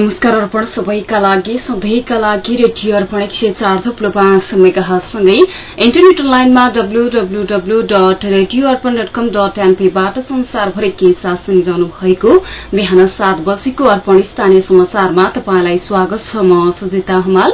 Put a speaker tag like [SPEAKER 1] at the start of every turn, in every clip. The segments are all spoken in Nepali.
[SPEAKER 1] नमस्कार अर्पण सबैका लागि सधैँका लागि रेडियो अर्पण एक सय चार थुप्रो पाँच मेगासँगै इन्टरनेट लाइनमा W W W dot radio Arpan dot com dot एनपीबाट संसारभरि के साथ सुनिरहनु भएको बिहान सात बजेको अर्पण स्थानीय समाचारमा तपाईँलाई स्वागत छ म सुजिता हमाल।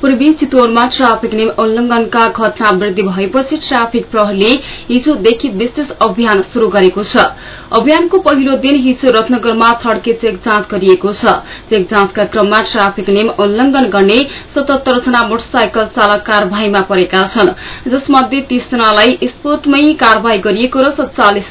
[SPEAKER 1] पूर्वी चितवनमा ट्राफिक नियम उल्लंघनका घटना वृद्धि भएपछि ट्राफिक प्रहरीले हिजोदेखि विशेष अभियान शुरू गरेको छ। अभियानको पहिलो दिन हिजो रत्नगरमा छड्के चेक जाँच गरिएको छ। चेक जाँचका क्रममा ट्राफिक नियम उल्लंघन गर्ने सतहत्तर जना मोटरसाइकल चालक कार्यवाहीमा परेका छन्। जसमध्ये तीस जनालाई स्पोटमै कार्यवाही गरिएको र सत्तालिस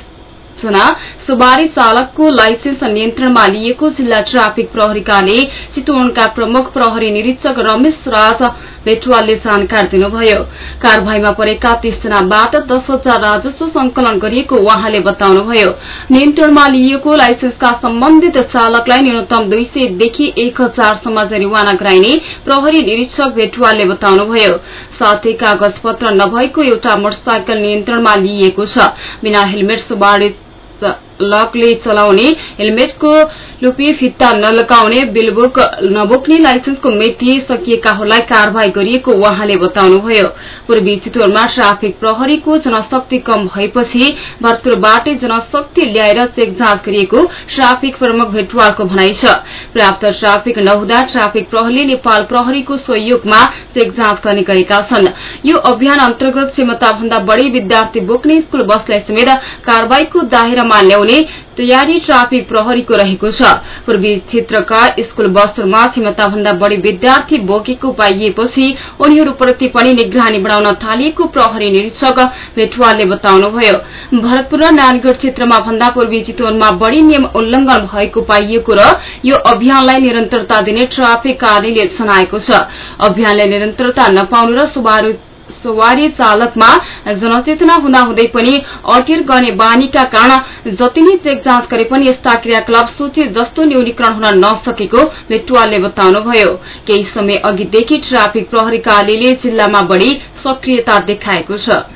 [SPEAKER 1] जना सवारी चालकको लाइसेन्स नियन्त्रणमा लिएको जिल्ला ट्राफिक प्रहरीकाले चितवनका प्रमुख प्रहरी निरीक्षक रमेश राज बेटुवालले जानकारी दिनुभयो। कार्यवाहीमा परेका तीसजनाबाट दस हजार राजस्व संकलन गरिएको उहाँले बताउनुभयो। नियन्त्रणमा लिइएको लाइसेन्सका सम्बन्धित चालकलाई न्यूनतम दुई सयदेखि एक हजारसम्म जरिवाना गराइने प्रहरी निरीक्षक भेटुवालले बताउनुभयो। साथै कागज पत्र नभएको एउटा मोटरसाइकल नियन्त्रणमा लिइएको छ। बिना हेलमेट सवारी लकले चलाउने हेलमेटको लुपी फित्ता नलगाउने बिलबुक नबोक्ने लाइसेन्सको मिति सकिएकाहरूलाई कार्यवाही गरिएको उहाँले बताउनुभयो। पूर्वी चितवनमा ट्राफिक प्रहरीको जनशक्ति कम भएपछि भरतपुरबाटै जनशक्ति ल्याएर चेक जाँच गरिएको ट्राफिक प्रमुख भेटवालको भनाइ छ। पर्याप्त ट्राफिक नहुँदा ट्राफिक प्रहरीले नेपाल प्रहरीको सहयोगमा चेक जाँच गर्ने गरेका छन्। यो अभियान अन्तर्गत क्षमताभन्दा बढ़ी विद्यार्थी बोक्ने स्कूल बसलाई समेत कार्यवाहीको दायरामा ल्याउने तयारी ट्राफिक प्रहरीको रहेको छ। पूर्वी क्षेत्रका स्कूल बसहरूमा क्षमताभन्दा बढ़ी विद्यार्थी बोकेको पाइएपछि उनीहरूप्रति पनि निगरानी बढ़ाउन थालिएको प्रहरी निरीक्षक भेटवालले बताउनुभयो। भरतपुर र नानगढ़ क्षेत्रमा भन्दा पूर्वी चितवनमा बढ़ी नियम उल्लंघन भएको पाइएको र यो अभियानलाई निरन्तरता दिने ट्राफिक कार्यले जनाएको छ। अभियानलाई निरन्तरता नपाउनु र सुबारू सवारी चालकमा जनचेतना हुँदाहुँदै पनि अटेर गर्ने बानीका कारण जति नै चेक जाँच गरे पनि यस्ता क्रियाकलाप सूची जस्तो न्यूनीकरण हुन नसकेको भेटुवालले बताउनुभयो। केही समय अघिदेखि ट्राफिक प्रहरी कार्यालयले जिल्लामा बढ़ी सक्रियता देखाएको छ।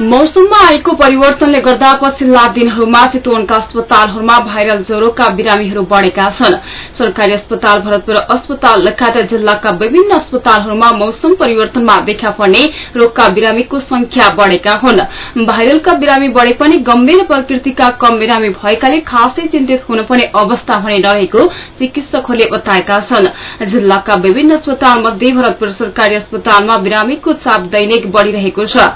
[SPEAKER 1] मौसममा आएको परिवर्तनले गर्दा पछिल्ला दिनहरूमा चितवनका अस्पतालहरूमा भाइरल ज्वरोका बिरामीहरू बढ़ेका छन्। सरकारी अस्पताल भरतपुर अस्पताल लगायत जिल्लाका विभिन्न अस्पतालहरूमा मौसम परिवर्तनमा देखा पर्ने रोगका बिरामीको संख्या बढ़ेका हुन्। भाइरलका बिरामी बढ़े पनि गम्भीर प्रकृतिका कम बिरामी भएकाले खासै चिन्तित हुनुपर्ने अवस्था भने नरहेको चिकित्सकहरूले बताएका छन्। जिल्लाका विभिन्न अस्पताल मध्ये भरतपुर सरकारी अस्पतालमा बिरामीको चाप दैनिक बढ़िरहेको छ।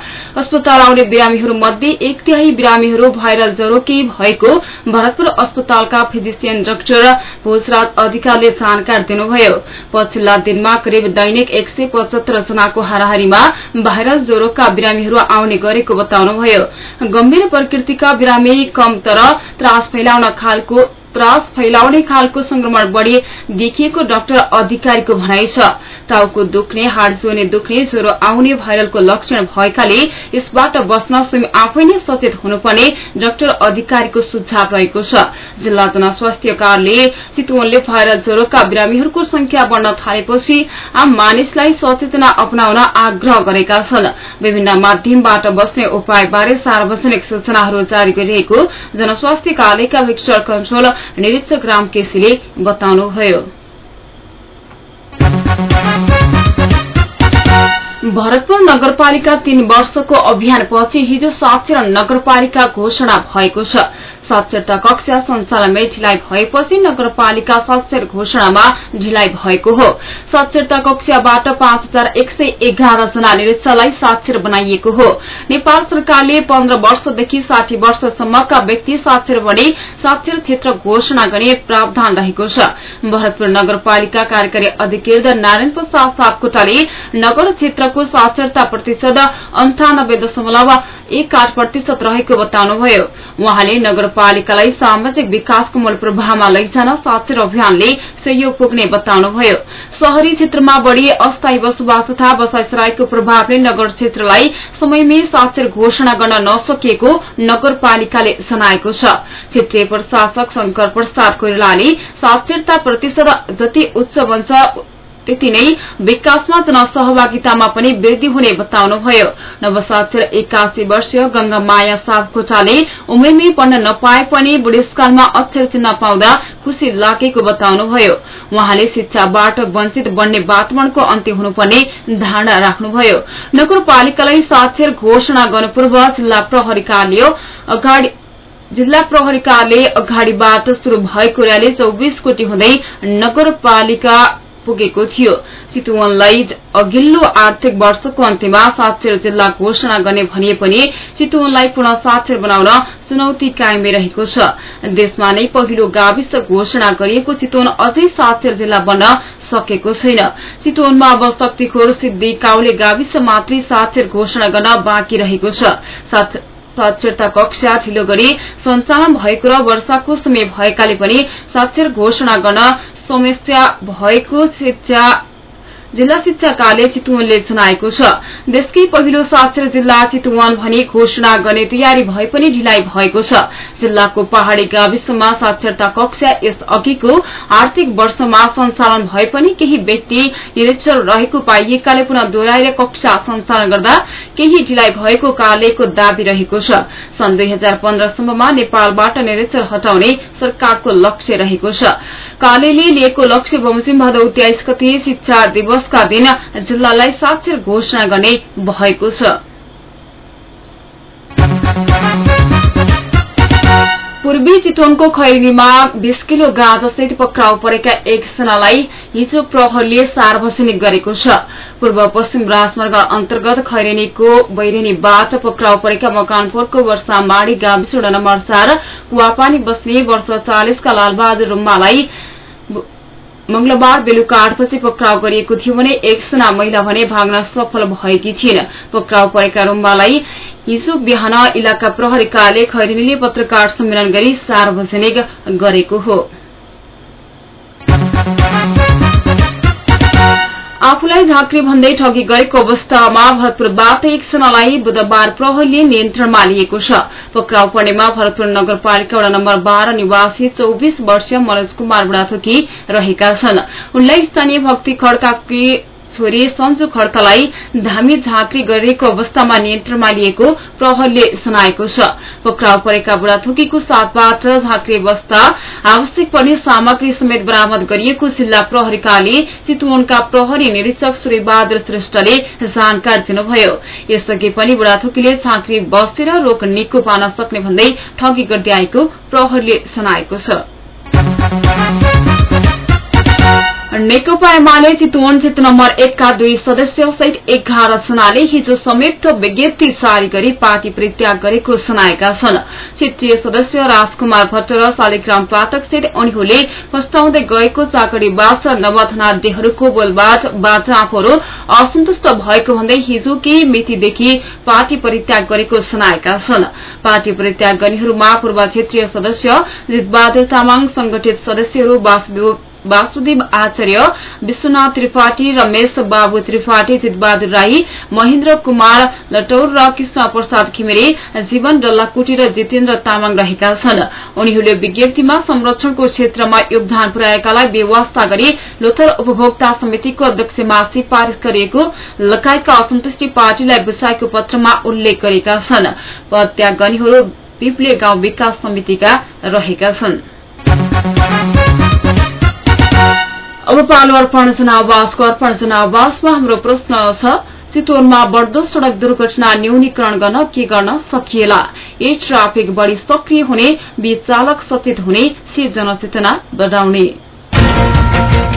[SPEAKER 1] आउने बिरामीहरू मध्ये एक तिहाई बिरामीहरू भाइरल ज्वरोकै भएको भरतपुर अस्पतालका फिजिसियन डाक्टर भोजराज अधिकारीले जानकारी दिनुभयो। पछिल्ला दिनमा करिब दैनिक एक सय पचहत्तर जनाको हाराहारीमा भाइरल ज्वरोका बिरामीहरू आउने गरेको बताउनुभयो। गम्भीर प्रकृतिका बिरामी कम तर त्रास फैलाउन खालको त्रास फैलाउने खालको संक्रमण बढ़ी देखिएको डाक्टर अधिकारीको भनाइ छ। टाउको दुख्ने हाड जोने दुख्ने ज्वरो आउने भाइरलको लक्षण भएकाले यसबाट बच्न स्वयं आफै नै सचेत हुनुपर्ने डाक्टर अधिकारीको सुझाव रहेको छ। जिल्ला जनस्वास्थ्य कार्यालय चितवनले भाइरल ज्वरोका बिरामीहरूको संख्या बढ़न थालेपछि आम मानिसलाई सचेतना अपनाउन आग्रह गरेका छन्। विभिन्न माध्यमबाट बस्ने उपायबारे सार्वजनिक सूचनाहरू जारी गरिरहेको जनस्वास्थ्य कार्यालयका भिक्टर कन्ट्रोल निरीक्षक राम केसीले बताउनुभयो भरतपुर नगरपालिका तीन वर्षको अभियानपछि हिजो साक्षर नगरपालिका घोषणा भएको छ। साक्षरता कक्षा सञ्चालनमै ढिलाइ भएपछि नगरपालिका साक्षर घोषणामा ढिलाइ भएको हो। साक्षरता कक्षाबाट पाँच हजार एक सय एघार जना निरीक्षलाई साक्षर बनाइएको हो। नेपाल सरकारले पन्ध्र वर्षदेखि साठी वर्षसम्मका व्यक्ति साक्षर बने साक्षर क्षेत्र घोषणा गर्ने प्रावधान रहेको छ। भरतपुर नगरपालिका कार्यकारी अधिकृत नारायण प्रसाद सापकोटाले नगर क्षेत्रको साक्षरता प्रतिशत अन्ठानब्बे दशमलव एक आठ प्रतिशत रहेको बताउनुभयो। उहाँले नगरपालिकालाई सामाजिक विकासको मूल प्रभावमा लैजान साक्षर अभियानले सहयोग पुग्ने बताउनुभयो शहरी क्षेत्रमा बढ़ी अस्थायी बसोबास तथा बसाइसराईको प्रभावले नगर क्षेत्रलाई समयमै साक्षर घोषणा गर्न नसकिएको नगरपालिकाले जनाएको छ। क्षेत्रीय प्रशासक शंकर प्रसाद कोइरालाले साक्षरता प्रतिशत जति उच्च बन्छ त्यति नै विकासमा जनसहभागितामा पनि वृद्धि हुने बताउनुभयो नवसाक्षर एकासी वर्षीय गंगा माया सापकोटाले उमेरमै पढ्न नपाए पनि बुढेसकालमा अक्षर चिन्न पाउँदा खुशी लागेको बताउनुभयो उहाँले शिक्षाबाट वञ्चित बन्ने वातावरणको अन्त्य हुनुपर्ने धारणा राख्नुभयो। नगरपालिकालाई साक्षर घोषणा गर्नु पूर्व जिल्ला प्रहरी जिल्ला प्रहरी कार्यालय अगाडिबाट शुरू भएको र्याली चौबिस कोटी हुँदै नगरपालिका पुगेको थियो। चितुवनलाई अघिल्लो आर्थिक वर्षको अन्त्यमा साक्षर जिल्ला घोषणा गर्ने भनिए पनि चितुवनलाई पुनः साक्षर बनाउन चुनौती कायमै रहेको छ। देशमा नै पहिलो गाविस घोषणा गरिएको चितवन अझै साक्षर जिल्ला बन्न सकेको छैन। चितवनमा अब शक्तिखोर सिद्धि काउले गाविस मात्रै साक्षर घोषणा गर्न बाँकी रहेको छ। साक्षरता कक्षा ढिलो गरी सञ्चालन भएको र वर्षाको समय भएकाले पनि साक्षर घोषणा गर्न समस्या भएको शिक्षा जिल्ला शिक्षा कार्य चितुवनले जनाएको छ। देशकै पहिलो साक्षर जिल्ला चितुवन भनी घोषणा गर्ने तयारी भए पनि ढिलाइ भएको छ। जिल्लाको पहाड़ी गाविसमा साक्षरता कक्षा यस अघिको आर्थिक वर्षमा सञ्चालन भए पनि केही व्यक्ति निरीक्षर रहेको पाइएकाले पुनः दोहोऱ्याएर कक्षा सञ्चालन गर्दा केही ढिलाइ भएको कार्यालयको दावी रहेको छ। सन् दुई हजार पन्ध्रसम्ममा नेपालबाट निरीक्षर हटाउने सरकारको लक्ष्य रहेको छ। कार्यालयले लिएको लक्ष्य बमोजिम भदौ तेइस गते शिक्षा दिवस दिवसका दिन जिल्लालाई साक्षर घोषणा गर्ने भएको छ। पूर्वी चितवनको खैरीमा बीस किलो गाँजासहित पक्राउ परेका एकजनालाई हिजो प्रहरीले सार्वजनिक गरेको छ। पूर्व पश्चिम राजमार्ग अन्तर्गत खैरेनीको बैरेनीबाट पक्राउ परेका मकानपुरको वर्षामाडी गाविस नम्बर चार कुवापानी बस्ने वर्ष चालिसका लालबहादुर रुम्मालाई मंगलबार बेलुका आठपछि पक्राउ गरिएको थियो भने एकजना महिला भने भाग्न सफल भएकी थिइन्। पक्राउ परेका रुम्बालाई हिजो बिहान इलाका प्रहरी कार्यालय खैरेनीले पत्रकार सम्मेलन गरी सार्वजनिक गरेको हो। आफूलाई झाँक्री भन्दै ठगी गरेको अवस्थामा भरतपुरबाट एकजनालाई बुधबार प्रहरीले नियन्त्रणमा लिएको छ। पक्राउ पर्नेमा भरतपुर नगरपालिका वडा नम्बर बाह्र निवासी चौविस वर्षीय मनोज कुमार बुढाथोकी रहेका छन्। उनलाई स्थानीय भक्ति खड्काकी छोरी सन्जु खड्कालाई धामी झाँक्री गरिरहेको अवस्थामा नियन्त्रणमा लिएको प्रहरले सुनाएको छ। पक्राउ परेका बुढाथोकीको साथबाट झाँक्री अवस्था। आवश्यक पर्ने सामग्री समेत बरामद गरिएको जिल्ला प्रहरीकाले चितवनका प्रहरी निरीक्षक सूर्यबहादुर श्रेष्ठले जानकारी दिनुभयो। यसअघि पनि बुढाथोकीले झाँक्री बसेर रोक निको पार्न सक्ने भन्दै ठगी गर्दै आएको प्रहरीले सुनाएको छ। नेकपा एमाले चितवन क्षेत्र नम्बर एकका दुई सदस्य सहित एघार जनाले हिजो संयुक्त विज्ञप्ति जारी गरी पार्टी परित्याग गरेको सुनाएका छन्। क्षेत्रीय सदस्य राजकुमार भट्ट र शालिग्राम पाठक सहित उनीहरूले फस्टाउँदै गएको चाकडीवास र नवधनाध्यहरूको बोलबाज बाचापहरू असन्तुष्ट भएको भन्दै हिजो केही मितिदेखि पार्टी परित्याग गरेको सुनाएका छन्। पार्टी परित्याग गर्नेहरूमा पूर्व क्षेत्रीय सदस्य जितबहादुर तामाङ संगठित सदस्यहरू वासुदेव वासुदेव आचार्य विश्वनाथ त्रिपाठी रमेश बाबु त्रिपाठी जितबहादुर राई महेन्द्र कुमार लटौर र कृष्ण प्रसाद घिमिरे जीवन डल्लाकुटी र जितेन्द्र तामाङ रहेका छन्। उनीहरूले विज्ञप्तिमा संरक्षणको क्षेत्रमा योगदान पुर्याएकालाई व्यवस्था गरी लोथर उपभोक्ता समितिको अध्यक्षमा सिफारिश गरिएको लगायतका असन्तुष्टि पार्टीलाई बुझाएको पत्रमा उल्लेख गरेका छन्। पदत्याग गर्नेहरू पिप्ले गाउँ विकास समितिका रहेका छन्। अब पालो अर्पण जनावासको अर्पण जनावासमा हाम्रो प्रश्न छ चितवनमा बढ़दो सड़क दुर्घटना न्यूनीकरण गर्न के गर्न सकिएला? ए ट्राफिक बढ़ी सक्रिय हुने बी चालक सचेत हुने सी जनचेतना बढाउने।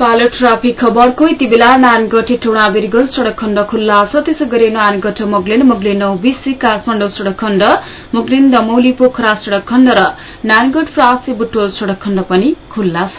[SPEAKER 1] पालो ट्राफिक खबरको यति बेला नानगढ टोडा सड़क खण्ड खुल्ला छ। त्यसै गरी मोगलिन मोगलिन नौ बिसी काठमाडौँ सड़क खण्ड मोगलिन दमौली पोखरा सड़क खण्ड र नानगढ फ्रासी बुटोल सड़क खण्ड पनि खुल्ला छ।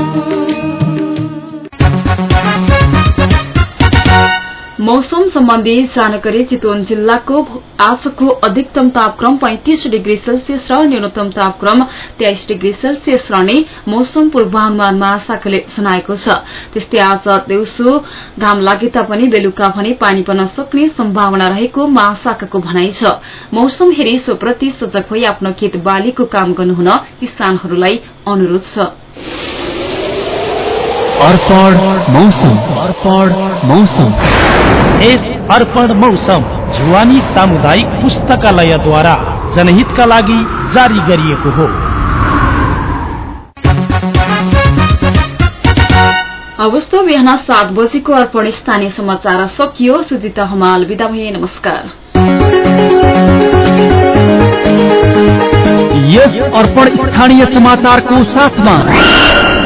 [SPEAKER 1] मौसम सम्बन्धी जानकारी चितवन जिल्लाको आजको अधिकतम तापक्रम पैंतिस डिग्री सेल्सियस र न्यूनतम तापक्रम तेइस डिग्री सेल्सियस रहने मौसम पूर्वानुमान महाशाखाले जनाएको छ। त्यस्तै आज दिउँसो घाम लागे तापनि बेलुका भने पानी पर्न सक्ने सम्भावना रहेको महाशाखाको भनाइ छ। मौसम हेरी सोप्रति सजग भई आफ्नो खेत बालीको काम गर्नुहुन किसानहरूलाई अनुरोध छ।
[SPEAKER 2] अर्पण मौसम। अर्पण मौसम।
[SPEAKER 3] यस अर्पण मौसम जुवानी सामुदायिक पुस्तकालयद्वारा जनहितका लागि जारी गरिएको हो।
[SPEAKER 1] अवस्था बिहान सात बजेको अर्पण स्थानीय समाचार सकियो। सुजिता हमाल विदा भए नमस्कार।
[SPEAKER 2] यस अर्पण स्थानीय समाचारको साथमा